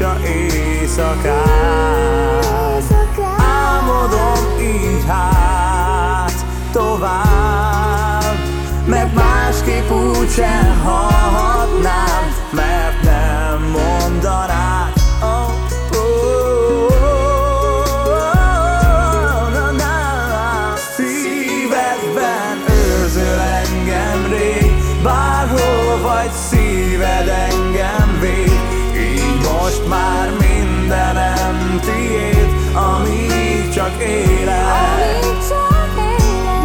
furcsa éjszakát Álmodom így hát tovább Mert másképp úgysem hallhatnám Mert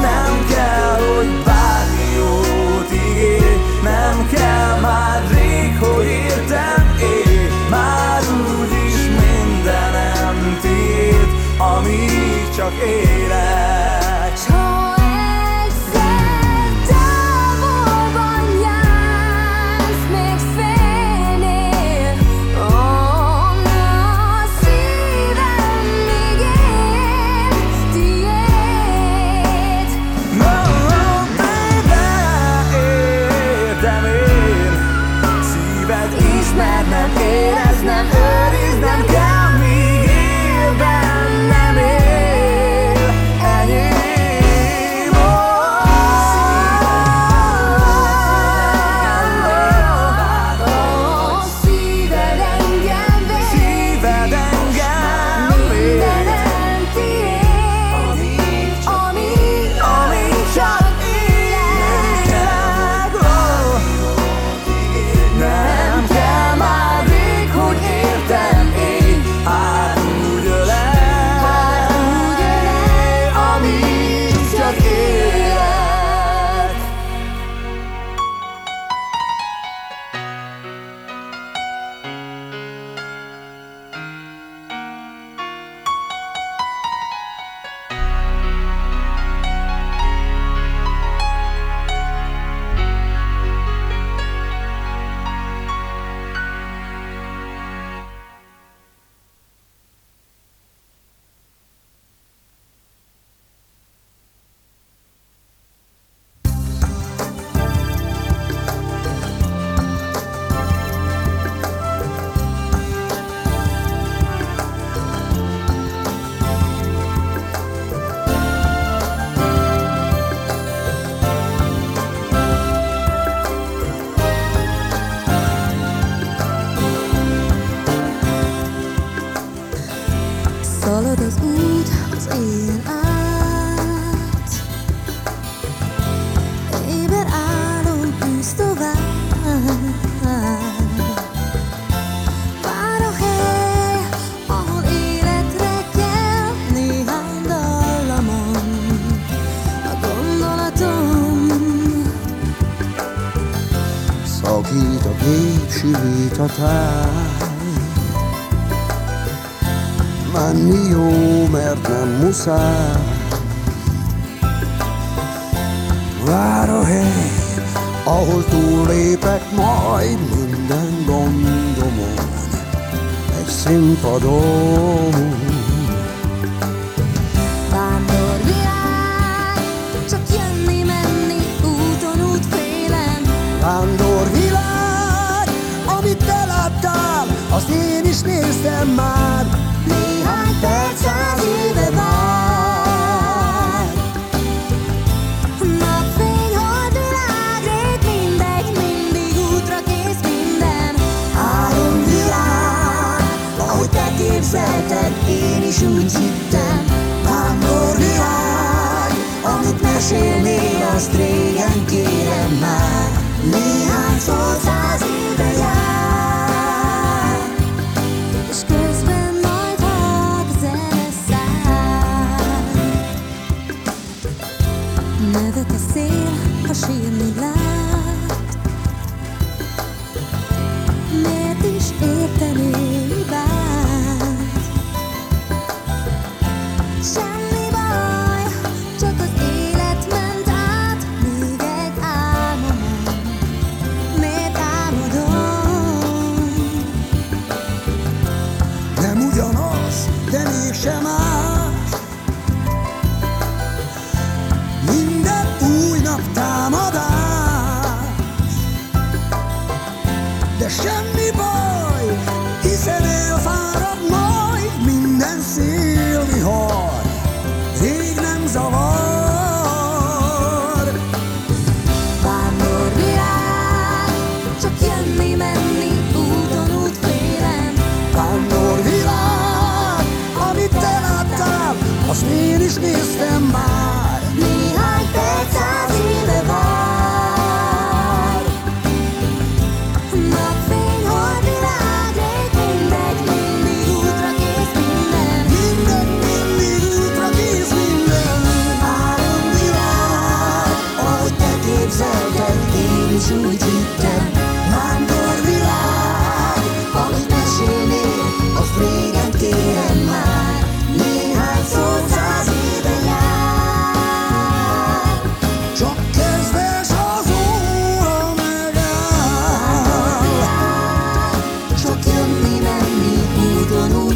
Nem kell, hogy bármi jót Nem kell már értem én. Már úgyis mindenem tiéd Amíg csak élet passar Vár a hely, ahol túlépek majd minden gondomon. Egy színpadon. Készült hittem, vándor világ, amit mesélnél, azt régen kérem már. Néhány szót száz éve jár, és közben majd hang zene száll. Nevet a szél, ha sírni lát, con un.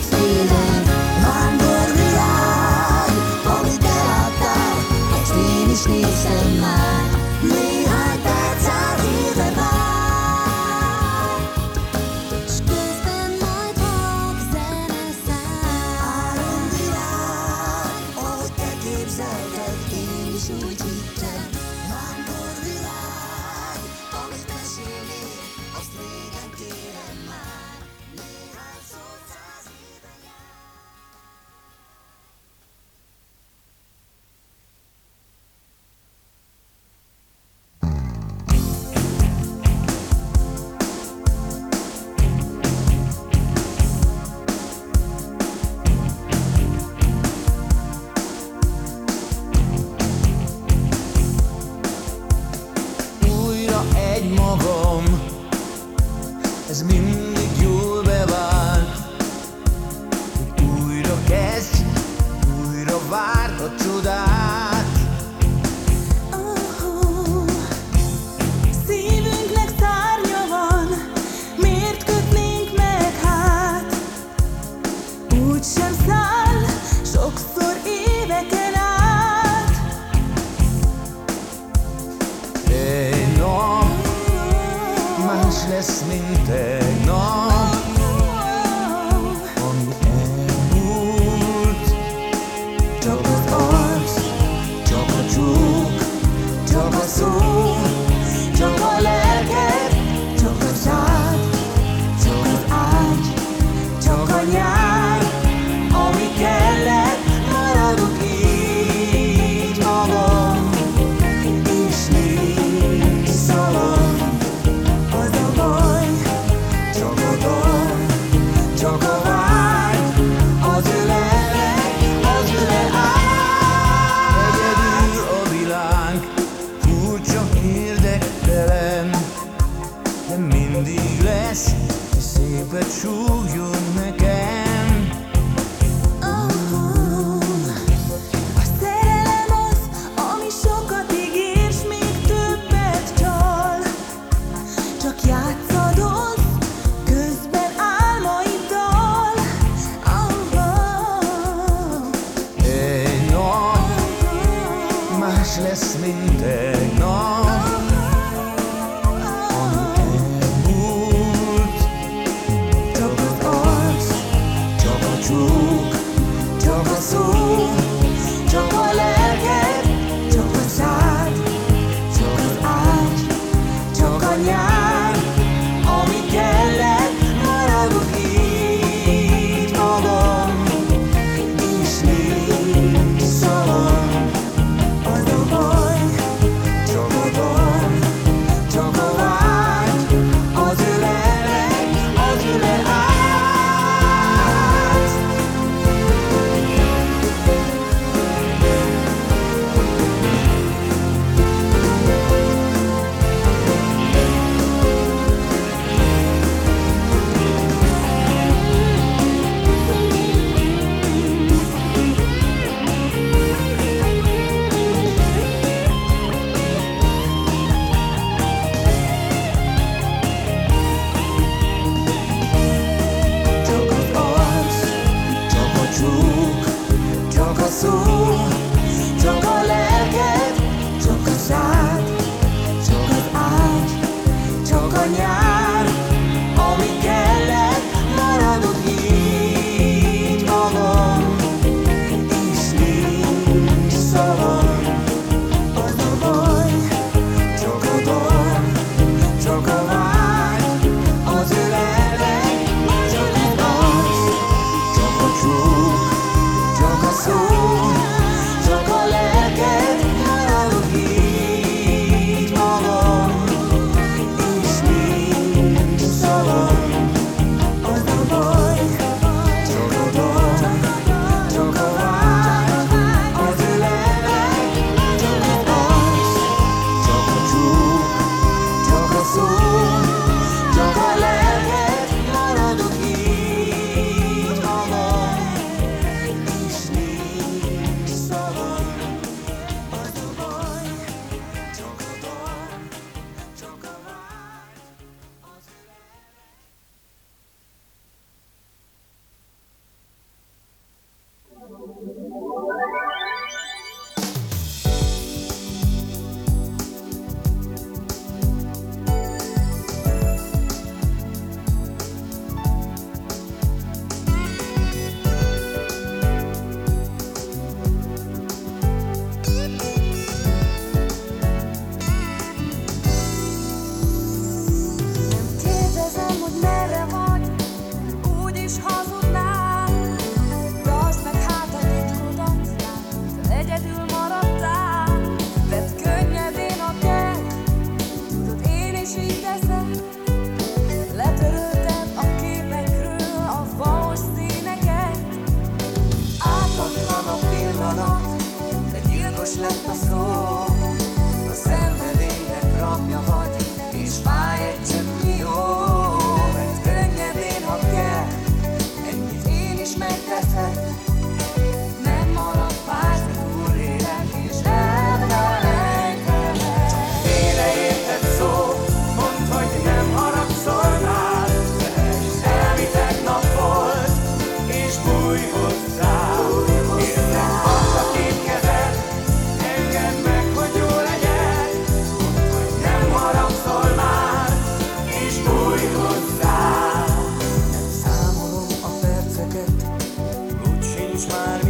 smile.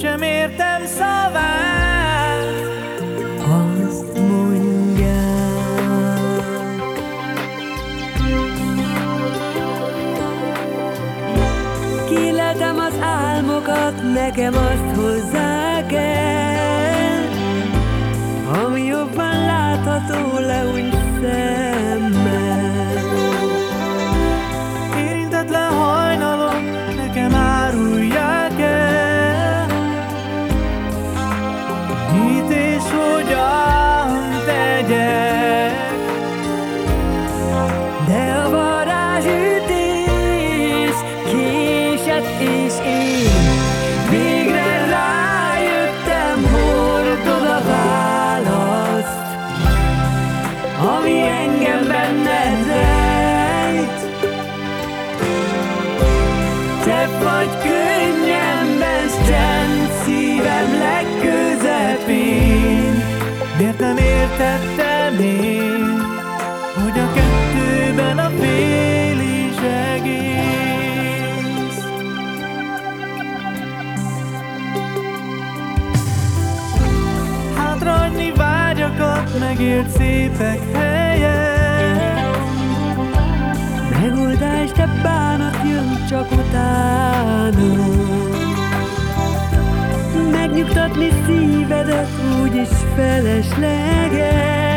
sem értem szavát, azt mondják. Kiletem az álmokat, nekem azt hozzák el, ami jobban látható, leúgy élt szépek helye. Megoldás, de bánat jön csak utána. Megnyugtatni szívedet úgyis felesleges.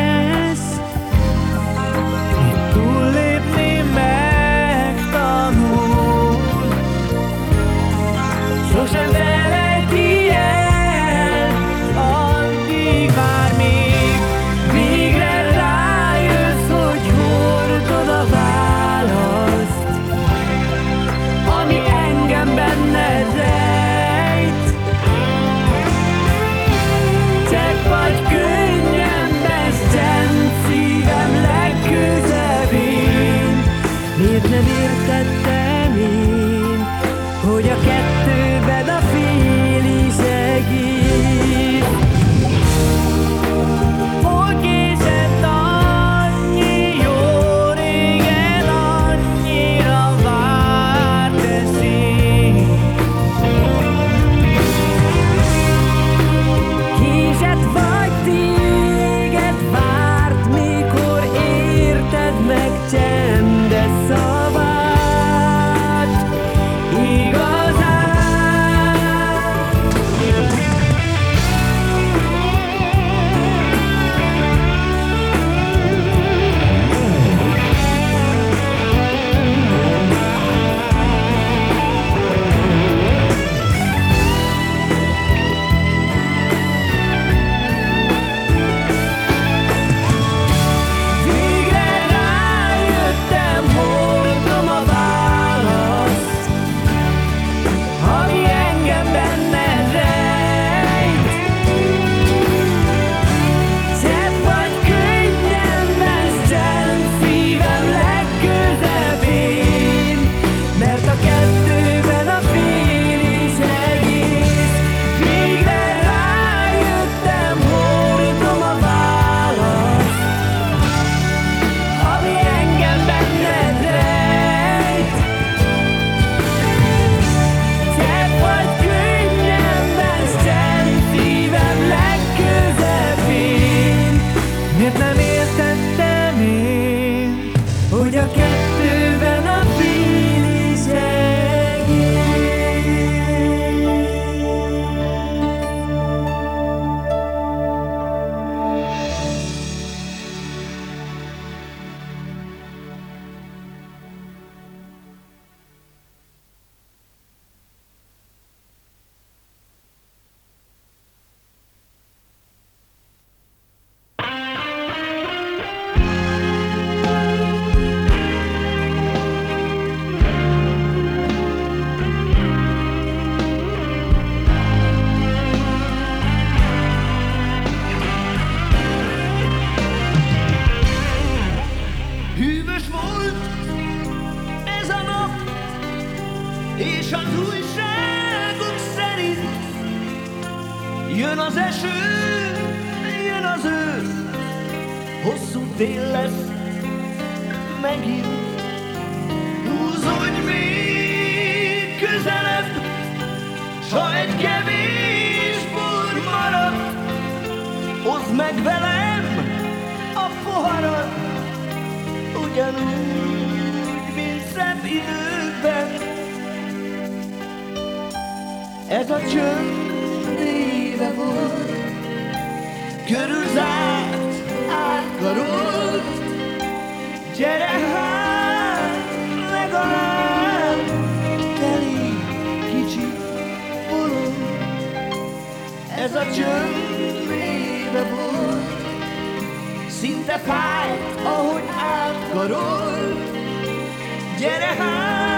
Ha egy kevés bor marad, hozd meg velem a poharat, ugyanúgy, mint szebb időkben. Ez a csönd éve volt, körülzárt, átkarolt, gyere hát, Ez a csönd éve volt, szinte fájt, ahogy átkarolt, gyere hát,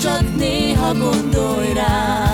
Csak néha gondolj rám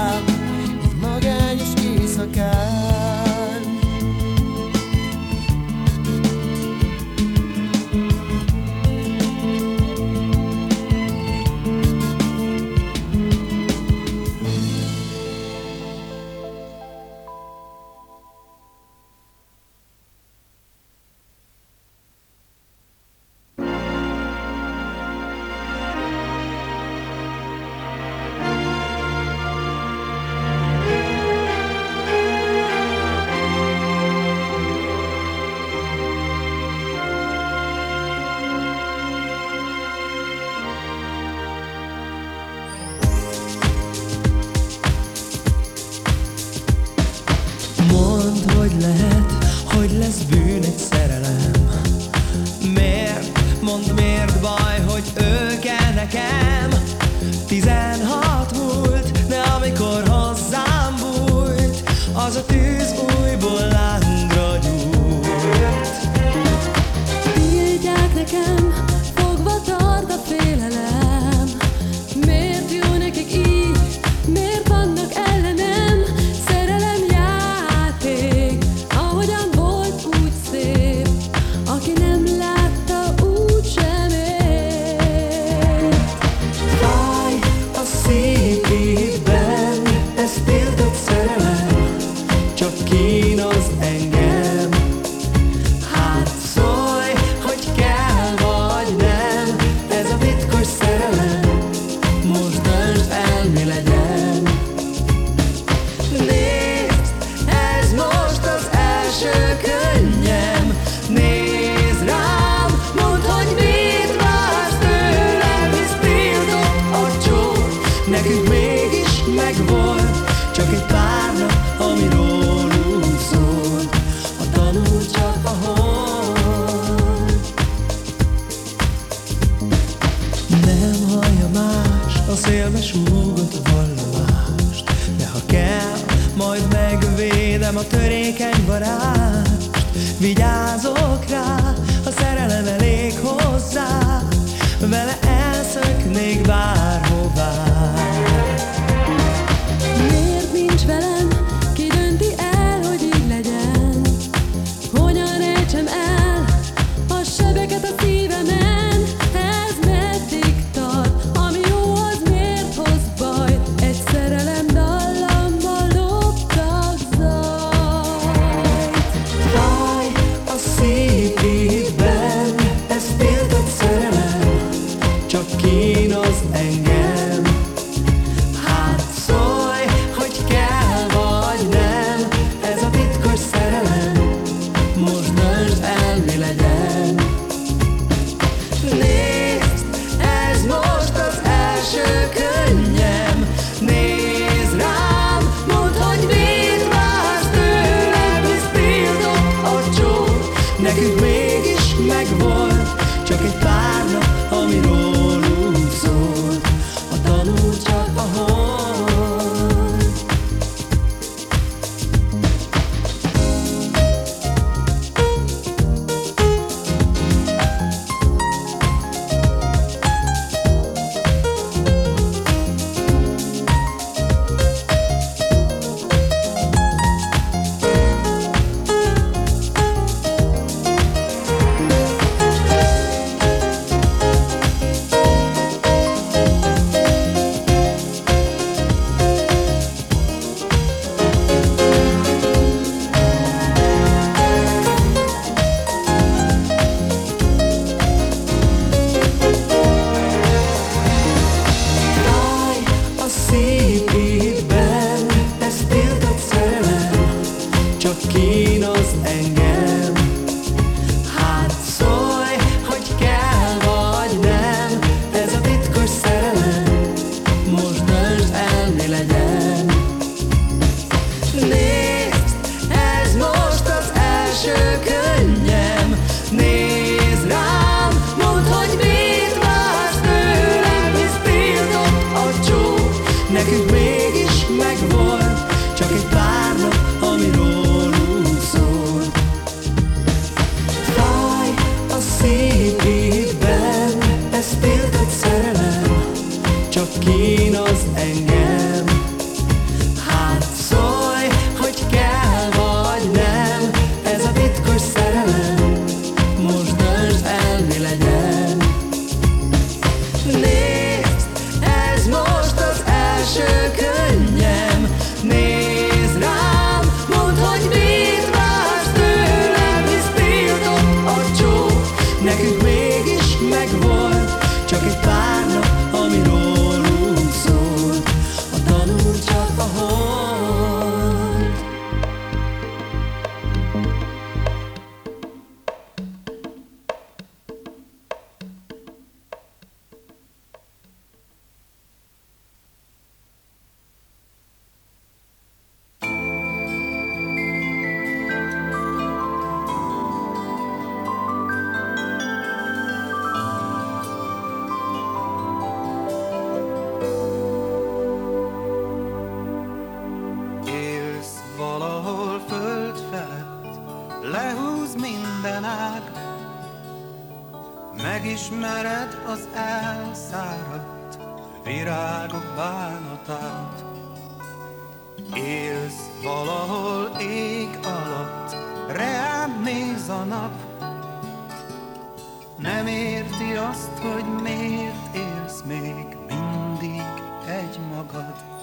egy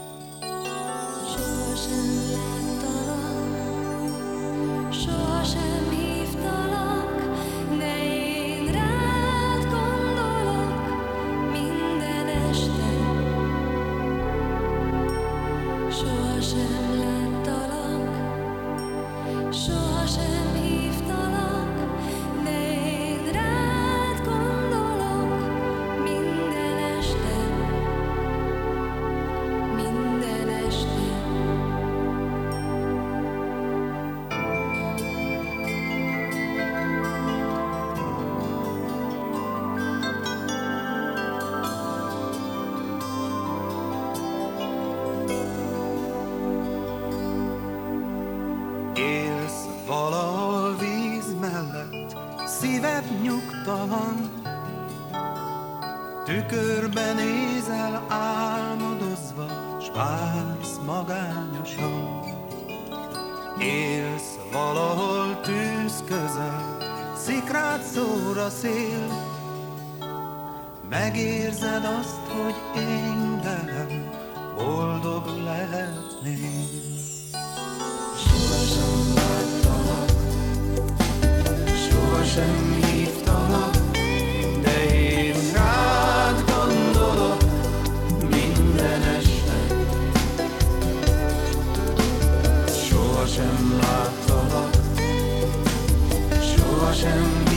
passion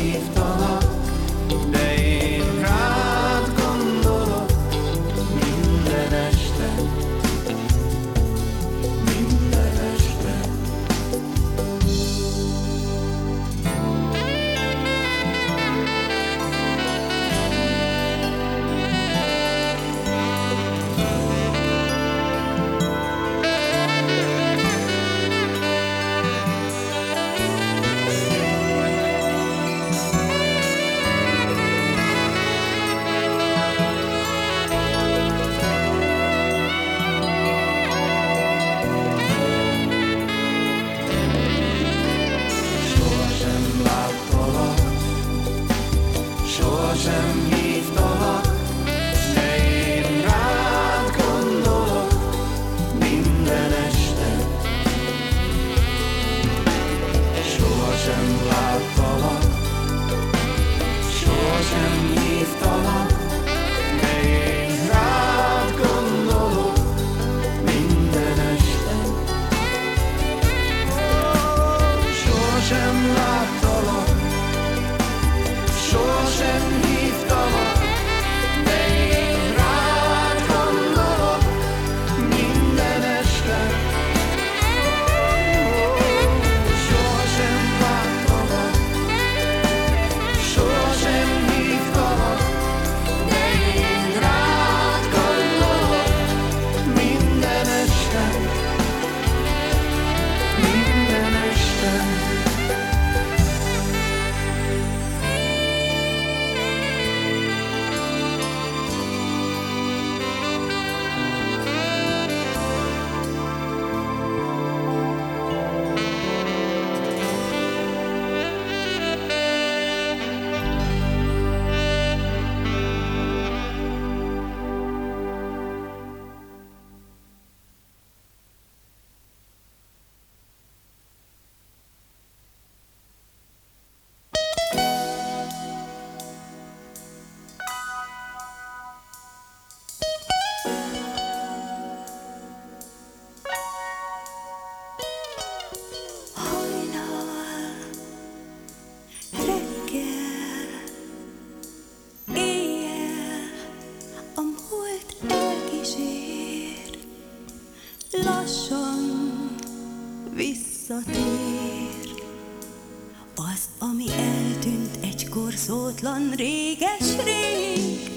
szótlan réges rég.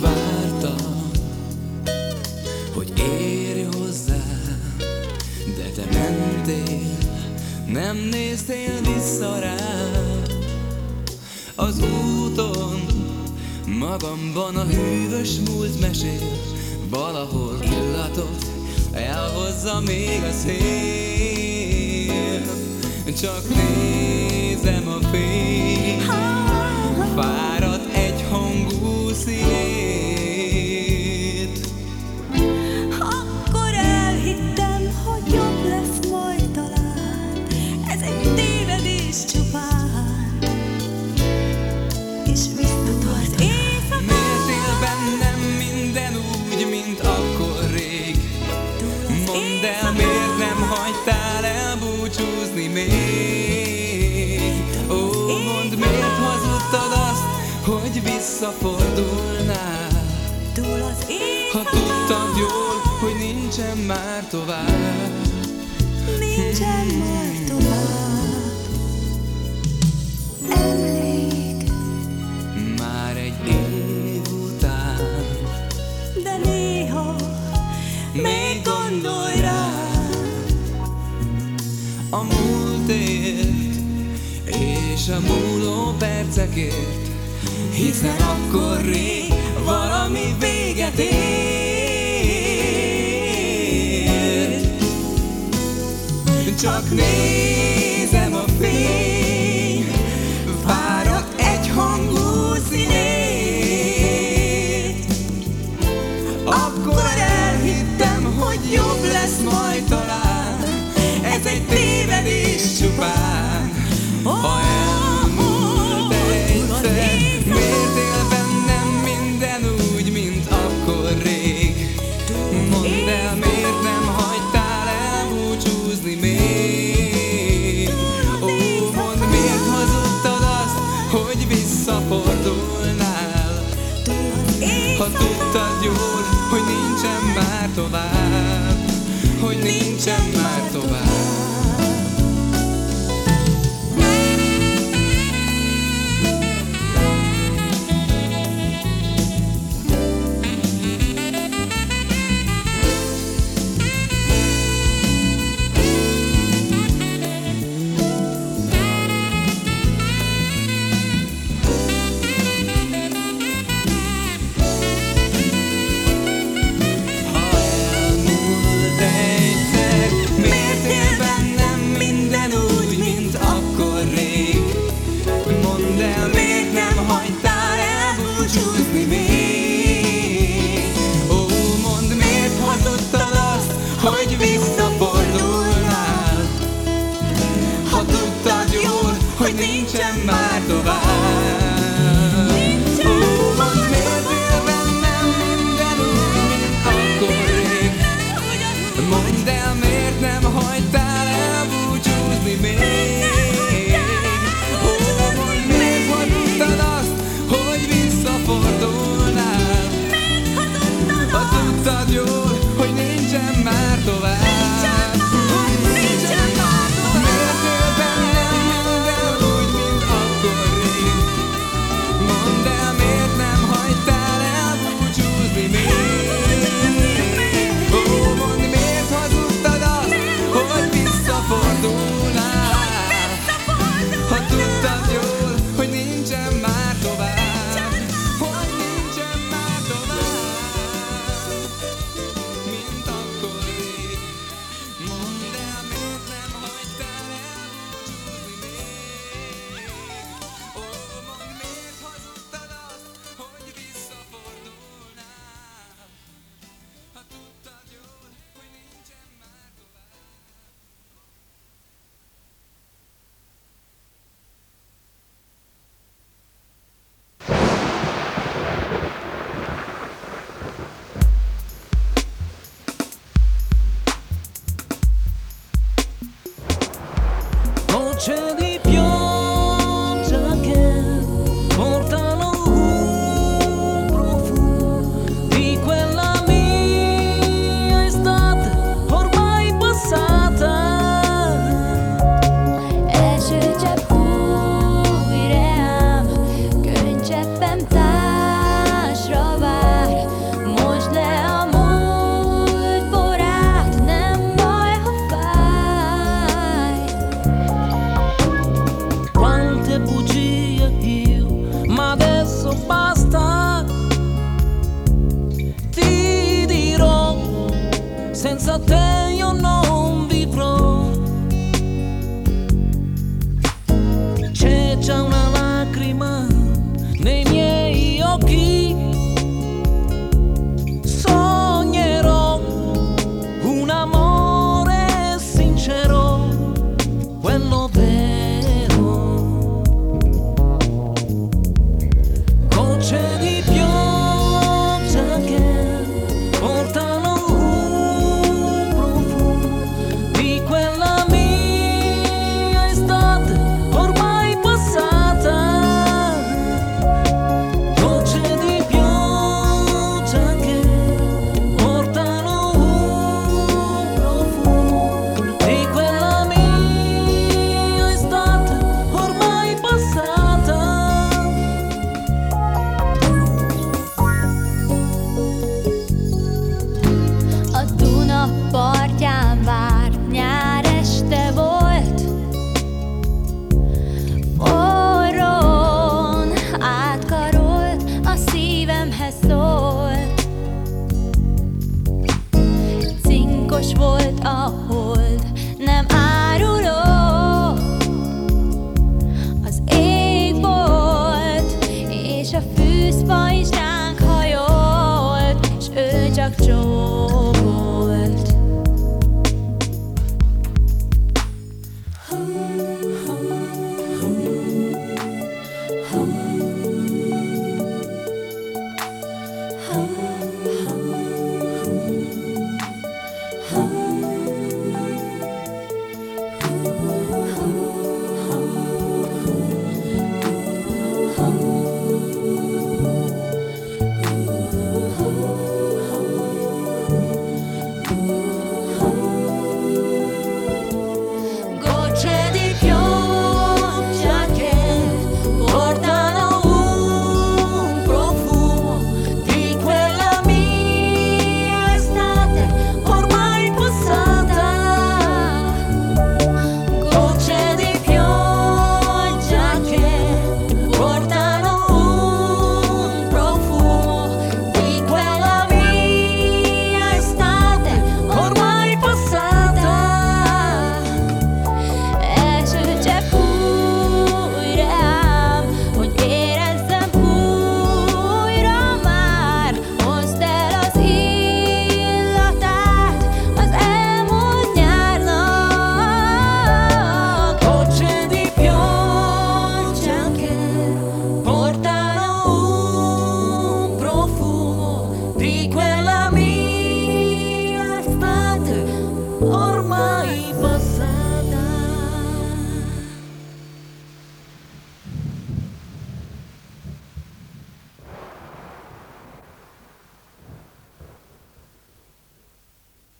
Vártam, hogy érj hozzá, de te mentél, nem néztél vissza rá. Az úton magamban a hűvös múlt mesél, valahol illatot elhozza még a szél. Csak senza te io non vivrò.